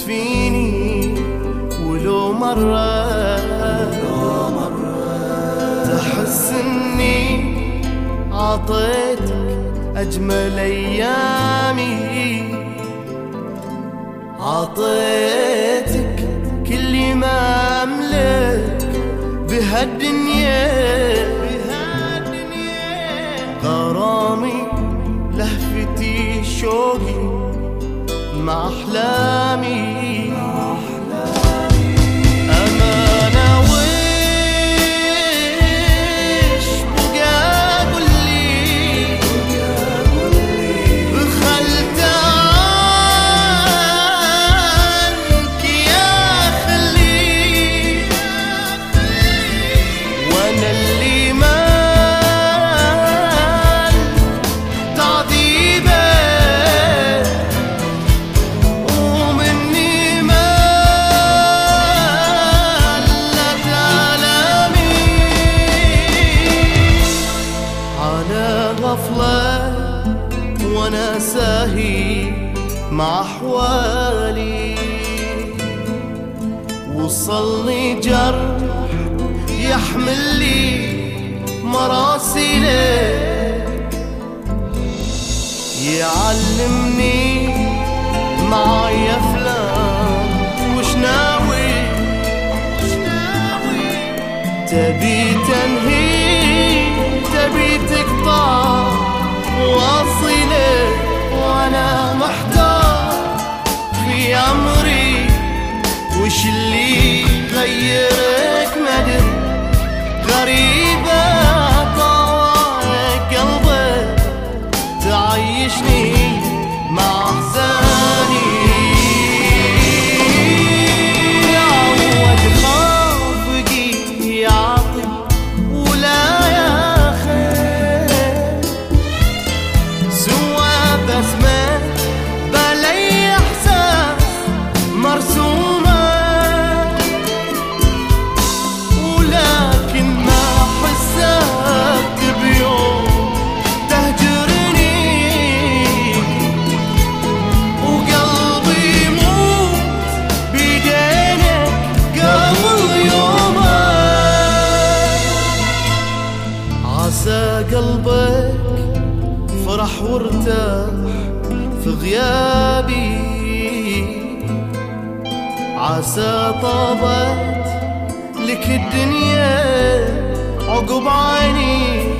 فيني ولو مرة تحس إني عطيتك أجمل أيامي. عطيتك كل ما أملك بهالدنيا. غرامي لهفتي شوقي مع أحلامي. غفلة وأنا ساهي مع أحوالي. وصلني جرح يحمل لي مراسيله يعلمني معاي أفلام. وش ناوي؟ تبي تنهي؟ تبي تقطع فرح وارتاح في غيابي. عسى طابت لك الدنيا عقب عيني.